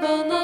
people.